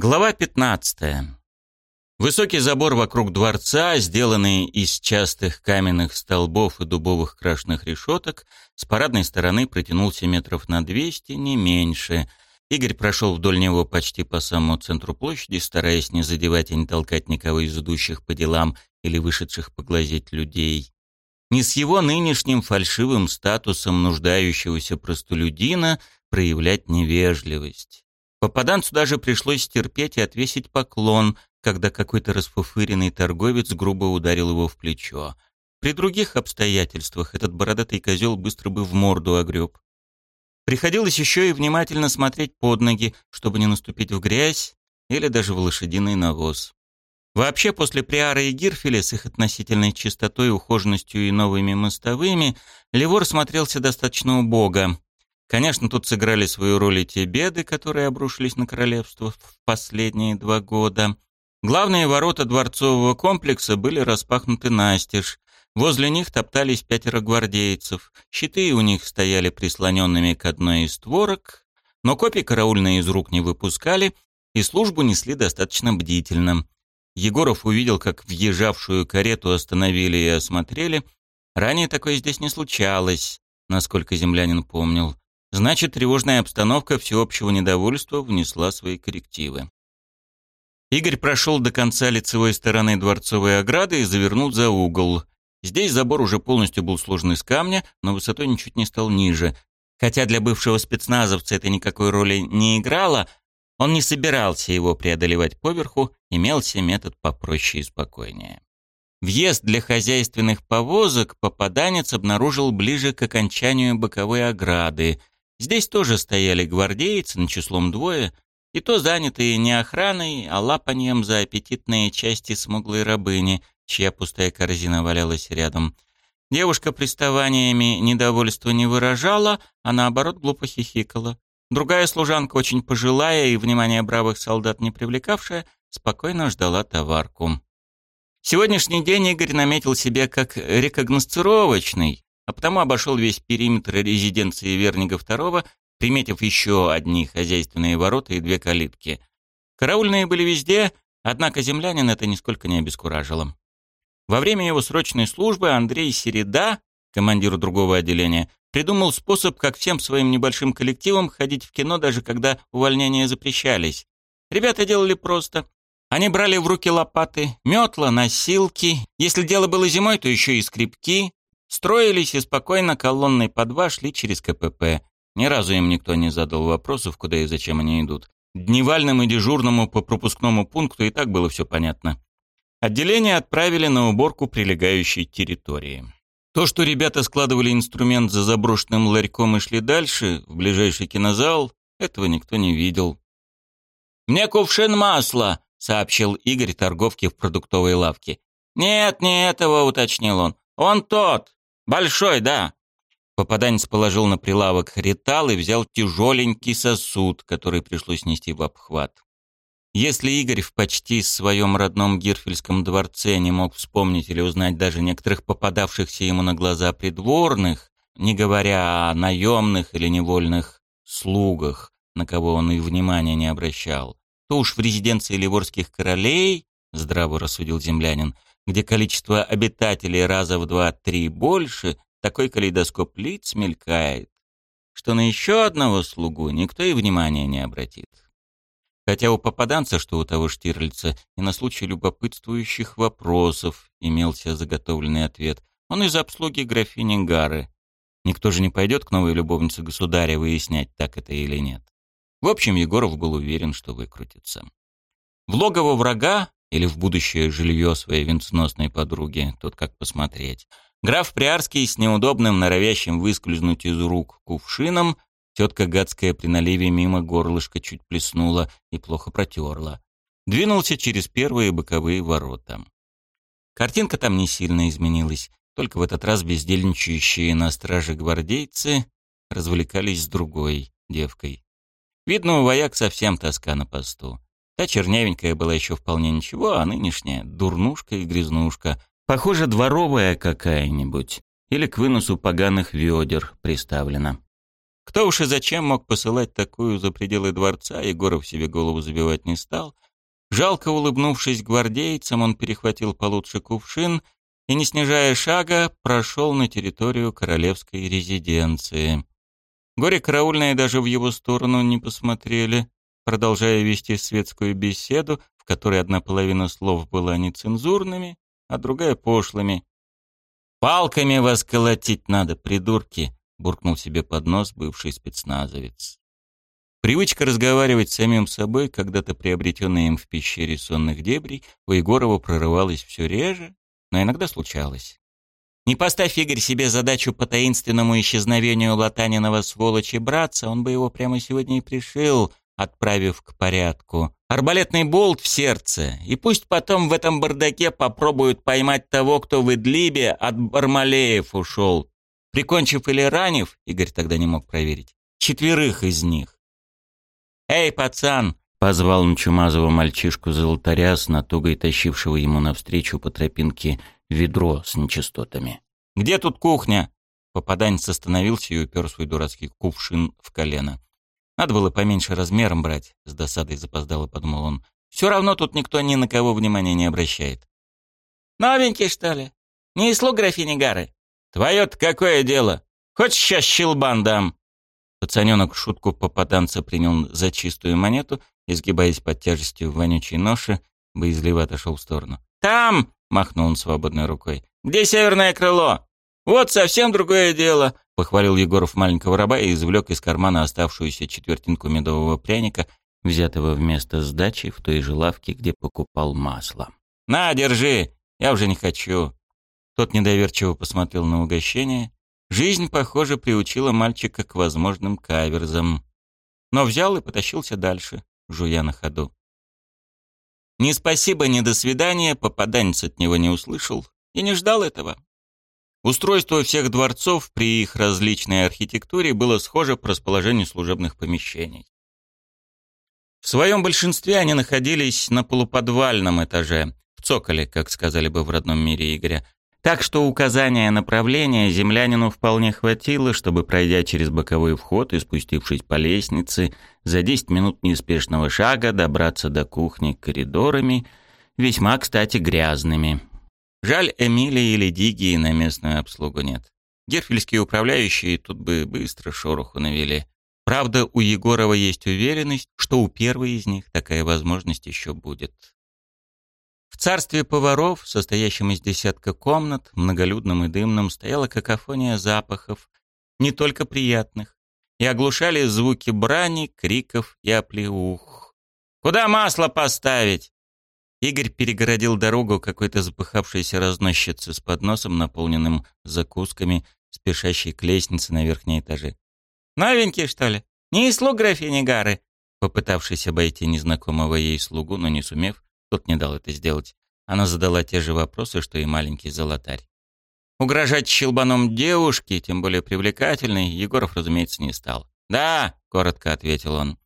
Глава 15. Высокий забор вокруг дворца, сделанный из частых каменных столбов и дубовых крашеных решеток, с парадной стороны протянулся метров на 200, не меньше. Игорь прошел вдоль него почти по самому центру площади, стараясь не задевать и не толкать никого из идущих по делам или вышедших поглазеть людей. Не с его нынешним фальшивым статусом нуждающегося простолюдина проявлять невежливость. Попаданцу даже пришлось терпеть и отвесить поклон, когда какой-то расфуфыренный торговец грубо ударил его в плечо. При других обстоятельствах этот бородатый козел быстро бы в морду огреб. Приходилось еще и внимательно смотреть под ноги, чтобы не наступить в грязь или даже в лошадиный навоз. Вообще, после Приара и Гирфеля с их относительной чистотой, ухоженностью и новыми мостовыми, Левор смотрелся достаточно убого. Конечно, тут сыграли свою роль и те беды, которые обрушились на королевство в последние два года. Главные ворота дворцового комплекса были распахнуты настежь. Возле них топтались пятеро гвардейцев. Щиты у них стояли прислоненными к одной из створок, но копий караульные из рук не выпускали и службу несли достаточно бдительно. Егоров увидел, как въезжавшую карету остановили и осмотрели. Ранее такое здесь не случалось, насколько землянин помнил. Значит, тревожная обстановка всеобщего недовольства внесла свои коррективы. Игорь прошел до конца лицевой стороны дворцовой ограды и завернул за угол. Здесь забор уже полностью был сложен из камня, но высотой ничуть не стал ниже. Хотя для бывшего спецназовца это никакой роли не играло, он не собирался его преодолевать поверху, имелся метод попроще и спокойнее. Въезд для хозяйственных повозок попаданец обнаружил ближе к окончанию боковой ограды – Здесь тоже стояли гвардейцы, на числом двое, и то занятые не охраной, а лапанием за аппетитные части смуглой рабыни, чья пустая корзина валялась рядом. Девушка приставаниями недовольства не выражала, а наоборот глупо хихикала. Другая служанка, очень пожилая и внимание бравых солдат не привлекавшая, спокойно ждала товарку. Сегодняшний день Игорь наметил себе как рекогносцировочный, а потому обошел весь периметр резиденции Вернига II, приметив еще одни хозяйственные ворота и две калитки. Караульные были везде, однако землянин это нисколько не обескуражило. Во время его срочной службы Андрей Середа, командир другого отделения, придумал способ, как всем своим небольшим коллективам ходить в кино, даже когда увольнения запрещались. Ребята делали просто. Они брали в руки лопаты, метла, носилки. Если дело было зимой, то еще и скребки, Строились и спокойно колонной по два шли через КПП. Ни разу им никто не задал вопросов, куда и зачем они идут. Дневальному и дежурному по пропускному пункту и так было все понятно. Отделение отправили на уборку прилегающей территории. То, что ребята складывали инструмент за заброшенным ларьком и шли дальше, в ближайший кинозал, этого никто не видел. «Мне кувшин масла», — сообщил Игорь торговке в продуктовой лавке. «Нет, не этого», — уточнил он. «Он тот, «Большой, да». Попаданец положил на прилавок ритал и взял тяжеленький сосуд, который пришлось нести в обхват. Если Игорь в почти своем родном Гирфельском дворце не мог вспомнить или узнать даже некоторых попадавшихся ему на глаза придворных, не говоря о наемных или невольных слугах, на кого он и внимания не обращал, то уж в резиденции ливорских королей, здраво рассудил землянин, где количество обитателей раза в два-три больше, такой калейдоскоп лиц мелькает, что на еще одного слугу никто и внимания не обратит. Хотя у попаданца, что у того Штирлица, и на случай любопытствующих вопросов имелся заготовленный ответ. Он из обслуги графини Гары. Никто же не пойдет к новой любовнице государя выяснять, так это или нет. В общем, Егоров был уверен, что выкрутится. В логово врага или в будущее жилье своей венценосной подруги, тут как посмотреть. Граф Приарский с неудобным, норовящим выскользнуть из рук кувшином, тетка гадская при наливе мимо горлышка чуть плеснула и плохо протерла. Двинулся через первые боковые ворота. Картинка там не сильно изменилась, только в этот раз бездельничающие на страже гвардейцы развлекались с другой девкой. Видно, у вояк совсем тоска на посту. Та чернявенькая была еще вполне ничего, а нынешняя — дурнушка и грязнушка. Похоже, дворовая какая-нибудь. Или к выносу поганых ведер приставлена. Кто уж и зачем мог посылать такую за пределы дворца, Егоров себе голову забивать не стал. Жалко улыбнувшись гвардейцам, он перехватил получше кувшин и, не снижая шага, прошел на территорию королевской резиденции. Горе-караульные даже в его сторону не посмотрели, продолжая вести светскую беседу, в которой одна половина слов была нецензурными, а другая — пошлыми. «Палками вас колотить надо, придурки!» — буркнул себе под нос бывший спецназовец. Привычка разговаривать с самим собой, когда-то приобретенная им в пещере сонных дебрей, у Егорова прорывалась все реже, но иногда случалось. Не поставь Игорь себе задачу по таинственному исчезновению Латаниного сволочи братца, он бы его прямо сегодня и пришил, отправив к порядку. Арбалетный болт в сердце, и пусть потом в этом бардаке попробуют поймать того, кто в Идлибе от Бармалеев ушел, прикончив или ранив, Игорь тогда не мог проверить, четверых из них. «Эй, пацан!» — позвал он чумазого мальчишку золотаря с натугой тащившего ему навстречу по тропинке ведро с нечистотами. «Где тут кухня?» Попаданец остановился и упер свой дурацкий кувшин в колено. Надо было поменьше размером брать, с досадой запоздало, подумал он. Все равно тут никто ни на кого внимания не обращает. «Новенький, что ли? Не из слуг графини Гары?» «Твое-то какое дело? Хочешь сейчас щелбан дам?» Пацаненок шутку попаданца принял за чистую монету, изгибаясь под тяжестью вонючей ноши, боязливо отошел в сторону. «Там!» — махнул он свободной рукой. «Где северное крыло?» «Вот совсем другое дело!» — похвалил Егоров маленького раба и извлек из кармана оставшуюся четвертинку медового пряника, взятого вместо сдачи в той же лавке, где покупал масло. «На, держи! Я уже не хочу!» Тот недоверчиво посмотрел на угощение. Жизнь, похоже, приучила мальчика к возможным каверзам. Но взял и потащился дальше, жуя на ходу. Ни спасибо, ни до свидания попаданец от него не услышал и не ждал этого. Устройство всех дворцов при их различной архитектуре было схоже по расположению служебных помещений. В своем большинстве они находились на полуподвальном этаже, в цоколе, как сказали бы в родном мире Игоря, так что указания направления землянину вполне хватило, чтобы, пройдя через боковой вход и спустившись по лестнице, за 10 минут неспешного шага добраться до кухни коридорами, весьма, кстати, грязными. Жаль, Эмилии или Дигии на местную обслугу нет. Герфельские управляющие тут бы быстро шороху навели. Правда, у Егорова есть уверенность, что у первой из них такая возможность еще будет. В царстве поваров, состоящем из десятка комнат, многолюдным и дымным, стояла какофония запахов, не только приятных, и оглушали звуки брани, криков и оплеух. «Куда масло поставить?» Игорь перегородил дорогу какой-то запыхавшейся разносчице с подносом, наполненным закусками, спешащей к лестнице на верхние этажи. «Новенький, что ли? Не из слуг графини Гары?» Попытавшись обойти незнакомого ей слугу, но не сумев, тот не дал это сделать. Она задала те же вопросы, что и маленький золотарь. Угрожать щелбаном девушке, тем более привлекательной, Егоров, разумеется, не стал. «Да», — коротко ответил он.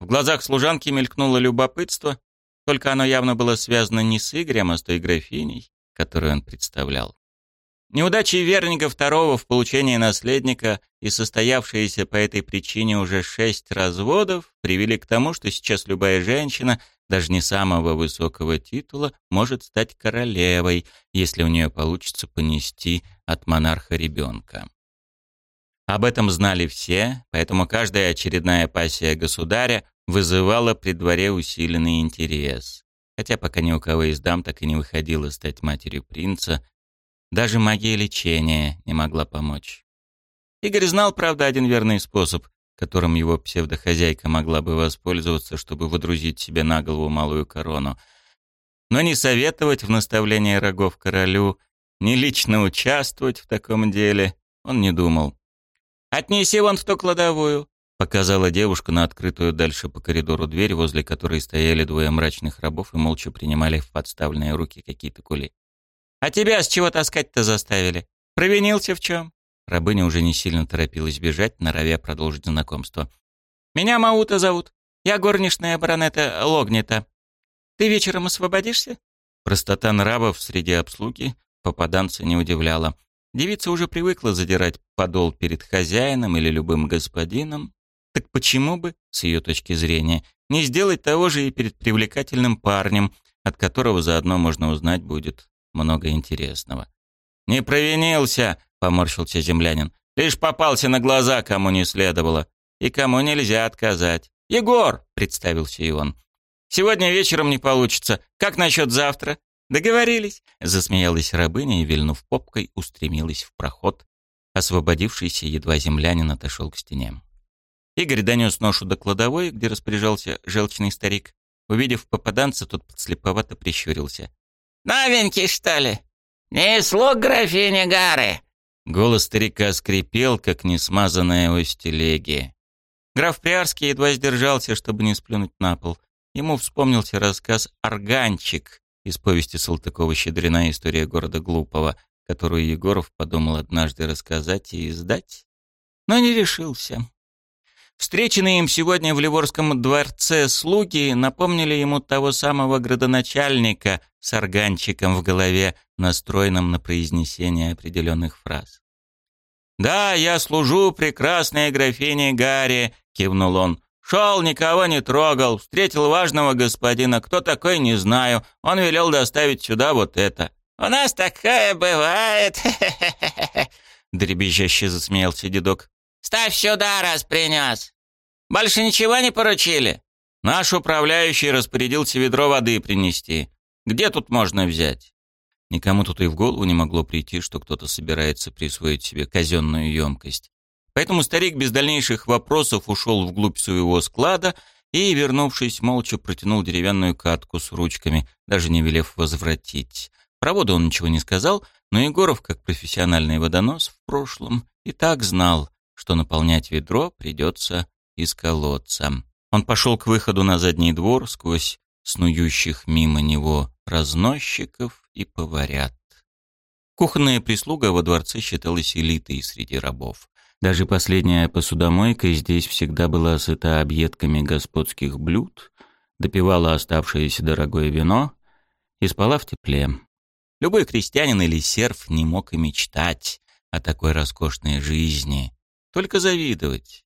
В глазах служанки мелькнуло любопытство, только оно явно было связано не с Игорем, а с той графиней, которую он представлял. Неудачи Верника II в получении наследника и состоявшиеся по этой причине уже шесть разводов привели к тому, что сейчас любая женщина, даже не самого высокого титула, может стать королевой, если у нее получится понести от монарха ребенка. Об этом знали все, поэтому каждая очередная пассия государя вызывала при дворе усиленный интерес. Хотя пока ни у кого из дам так и не выходило стать матерью принца, даже магия лечения не могла помочь. Игорь знал, правда, один верный способ, которым его псевдохозяйка могла бы воспользоваться, чтобы выдрузить себе на голову малую корону. Но не советовать в наставлении рогов королю, не лично участвовать в таком деле он не думал. «Отнеси вон в ту кладовую», — показала девушка на открытую дальше по коридору дверь, возле которой стояли двое мрачных рабов и молча принимали в подставленные руки какие-то кули. А тебя с чего таскать-то заставили? Провинился в чем?» Рабыня уже не сильно торопилась бежать, норовя продолжить знакомство. «Меня Маута зовут. Я горничная баронета Логнита. Ты вечером освободишься?» Простота нравов среди обслуги попаданца не удивляла. Девица уже привыкла задирать подол перед хозяином или любым господином. Так почему бы, с ее точки зрения, не сделать того же и перед привлекательным парнем, от которого заодно можно узнать будет много интересного. «Не провинился», — поморщился землянин. «Лишь попался на глаза, кому не следовало. И кому нельзя отказать. Егор!» — представился и он. «Сегодня вечером не получится. Как насчет завтра?» «Договорились», — засмеялась рабыня и, вильнув попкой, устремилась в проход. Освободившийся едва землянин отошел к стене. Игорь донес ношу до кладовой, где распоряжался желчный старик. Увидев попаданца, тот подслеповато прищурился. «Новенький, что ли? Не слуг графини Гары?» Голос старика скрипел, как несмазанная ось телеги. Граф Приарский едва сдержался, чтобы не сплюнуть на пол. Ему вспомнился рассказ «Органчик» из повести Салтыкова-Щедрина «История города Глупого», которую Егоров подумал однажды рассказать и издать, но не решился. Встреченные им сегодня в Ливорском дворце слуги напомнили ему того самого градоначальника с органчиком в голове, настроенным на произнесение определенных фраз. «Да, я служу прекрасной графине Гарри», — кивнул он. «Шел, никого не трогал, встретил важного господина, кто такой, не знаю. Он велел доставить сюда вот это». «У нас такое бывает», — дребезжаще засмеялся дедок. Ставь сюда, раз принес. Больше ничего не поручили?» «Наш управляющий распорядился ведро воды принести. Где тут можно взять?» Никому тут и в голову не могло прийти, что кто-то собирается присвоить себе казенную емкость. Поэтому старик без дальнейших вопросов ушел вглубь своего склада и, вернувшись, молча протянул деревянную катку с ручками, даже не велев возвратить. Про воду он ничего не сказал, но Егоров, как профессиональный водонос в прошлом, и так знал, что наполнять ведро придется из колодца. Он пошел к выходу на задний двор сквозь снующих мимо него разносчиков и поварят. Кухонная прислуга во дворце считалась элитой среди рабов. Даже последняя посудомойка здесь всегда была сыта объедками господских блюд, допивала оставшееся дорогое вино и спала в тепле. Любой крестьянин или серф не мог и мечтать о такой роскошной жизни, только завидовать.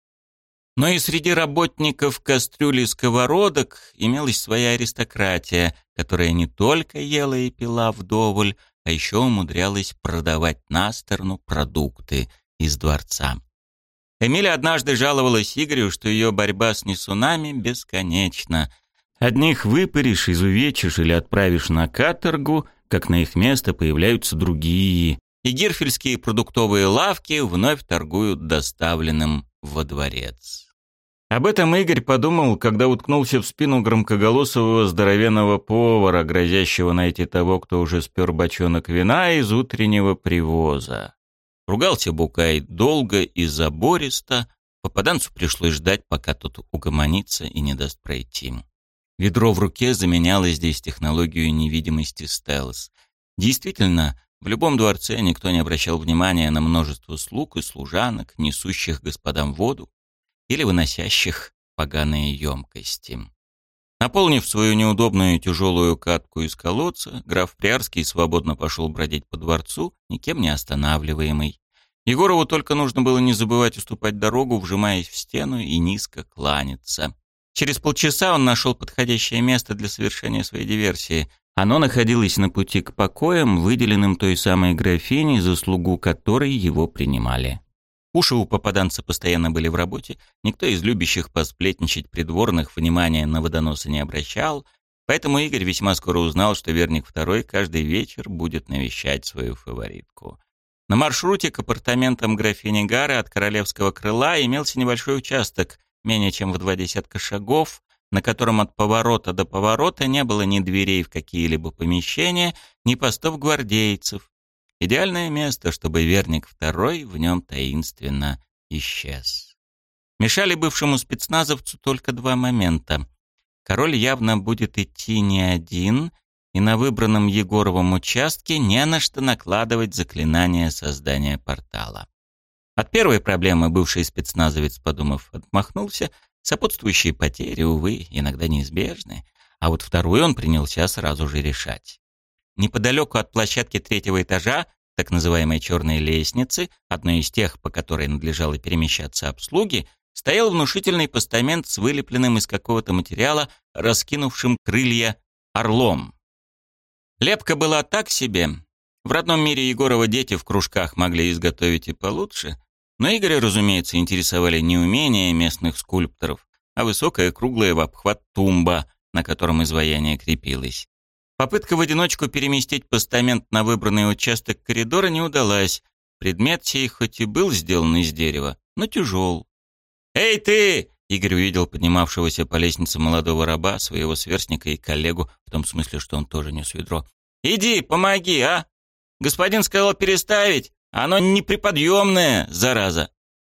Но и среди работников кастрюли и сковородок имелась своя аристократия, которая не только ела и пила вдоволь, а еще умудрялась продавать на сторону продукты из дворца. Эмиля однажды жаловалась Игорю, что ее борьба с несунами бесконечна. Одних выпаришь, изувечишь или отправишь на каторгу, как на их место появляются другие, и гирфельские продуктовые лавки вновь торгуют доставленным во дворец. Об этом Игорь подумал, когда уткнулся в спину громкоголосового здоровенного повара, грозящего найти того, кто уже спер бочонок вина из утреннего привоза. Ругался Букай долго и забористо, попаданцу пришлось ждать, пока тот угомонится и не даст пройти. Ведро в руке заменяло здесь технологию невидимости стелс. Действительно, в любом дворце никто не обращал внимания на множество слуг и служанок, несущих господам воду или выносящих поганые емкости. Наполнив свою неудобную тяжелую катку из колодца, граф Приарский свободно пошел бродить по дворцу, никем не останавливаемый. Егорову только нужно было не забывать уступать дорогу, вжимаясь в стену и низко кланяться. Через полчаса он нашел подходящее место для совершения своей диверсии. Оно находилось на пути к покоям, выделенным той самой графиней, заслугу которой его принимали. Уши у попаданца постоянно были в работе, никто из любящих посплетничать придворных внимания на водоноса не обращал, поэтому Игорь весьма скоро узнал, что Верник II каждый вечер будет навещать свою фаворитку. На маршруте к апартаментам графини Гары от королевского крыла имелся небольшой участок, менее чем в два десятка шагов, на котором от поворота до поворота не было ни дверей в какие-либо помещения, ни постов гвардейцев. Идеальное место, чтобы Верник второй в нем таинственно исчез. Мешали бывшему спецназовцу только два момента. Король явно будет идти не один, и на выбранном Егоровом участке не на что накладывать заклинание создания портала. От первой проблемы бывший спецназовец, подумав, отмахнулся — Сопутствующие потери, увы, иногда неизбежны, а вот вторую он принялся сразу же решать. Неподалеку от площадки третьего этажа так называемой черной лестницы, одной из тех, по которой надлежало перемещаться обслуги, стоял внушительный постамент с вылепленным из какого-то материала, раскинувшим крылья орлом. Лепка была так себе. В родном мире Егорова дети в кружках могли изготовить и получше, но Игоря, разумеется, интересовали не умения местных скульпторов, а высокая круглая в обхват тумба, на котором изваяние крепилось. Попытка в одиночку переместить постамент на выбранный участок коридора не удалась. Предмет сей хоть и был сделан из дерева, но тяжел. «Эй ты!» — Игорь увидел поднимавшегося по лестнице молодого раба, своего сверстника и коллегу, в том смысле, что он тоже нес ведро. «Иди, помоги, а! Господин сказал переставить, оно неприподъемное, зараза!»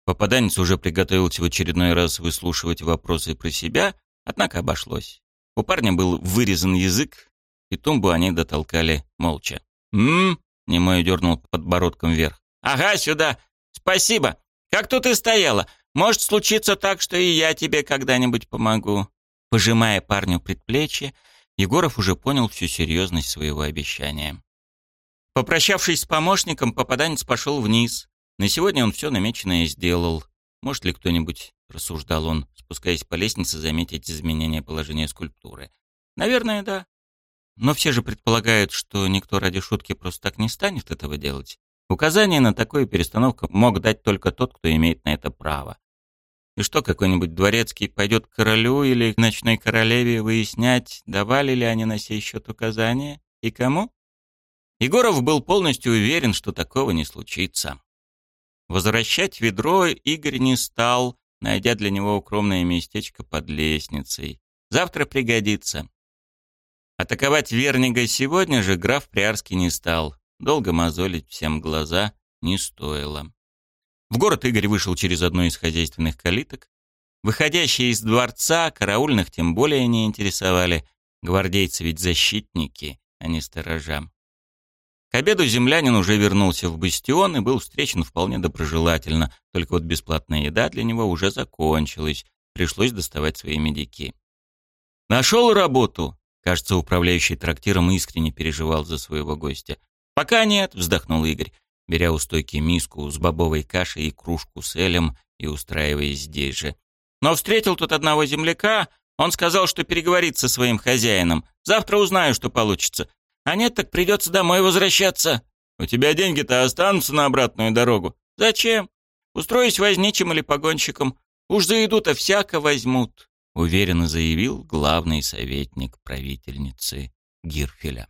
Попаданец уже приготовился в очередной раз выслушивать вопросы про себя, однако обошлось. У парня был вырезан язык, и тумбу они дотолкали молча. «М-м-м», немой дернул подбородком вверх. «Ага, сюда! Спасибо! Как тут и стояла! Может случиться так, что и я тебе когда-нибудь помогу». Пожимая парню предплечье, Егоров уже понял всю серьезность своего обещания. Попрощавшись с помощником, попаданец пошел вниз. На сегодня он все намеченное сделал. Может ли кто-нибудь, рассуждал он, спускаясь по лестнице, заметить изменение положения скульптуры? Наверное, да. Но все же предполагают, что никто ради шутки просто так не станет этого делать. Указание на такую перестановку мог дать только тот, кто имеет на это право. И что, какой-нибудь дворецкий пойдет к королю или к ночной королеве выяснять, давали ли они на сей счет указания и кому? Егоров был полностью уверен, что такого не случится. Возвращать ведро Игорь не стал, найдя для него укромное местечко под лестницей. Завтра пригодится. Атаковать Вернига сегодня же граф Приарский не стал. Долго мозолить всем глаза не стоило. В город Игорь вышел через одну из хозяйственных калиток. Выходящие из дворца караульных тем более не интересовали. Гвардейцы ведь защитники, а не сторожа. К обеду землянин уже вернулся в бастион и был встречен вполне доброжелательно, только вот бесплатная еда для него уже закончилась, пришлось доставать свои медики. «Нашел работу?» Кажется, управляющий трактиром искренне переживал за своего гостя. «Пока нет», — вздохнул Игорь, беря у стойки миску с бобовой кашей и кружку с элем и устраиваясь здесь же. «Но встретил тут одного земляка, он сказал, что переговорит со своим хозяином. Завтра узнаю, что получится. А нет, так придется домой возвращаться. У тебя деньги-то останутся на обратную дорогу. Зачем? Устроюсь возничим или погонщиком. Уж за еду-то всяко возьмут уверенно заявил главный советник правительницы Гирфеля.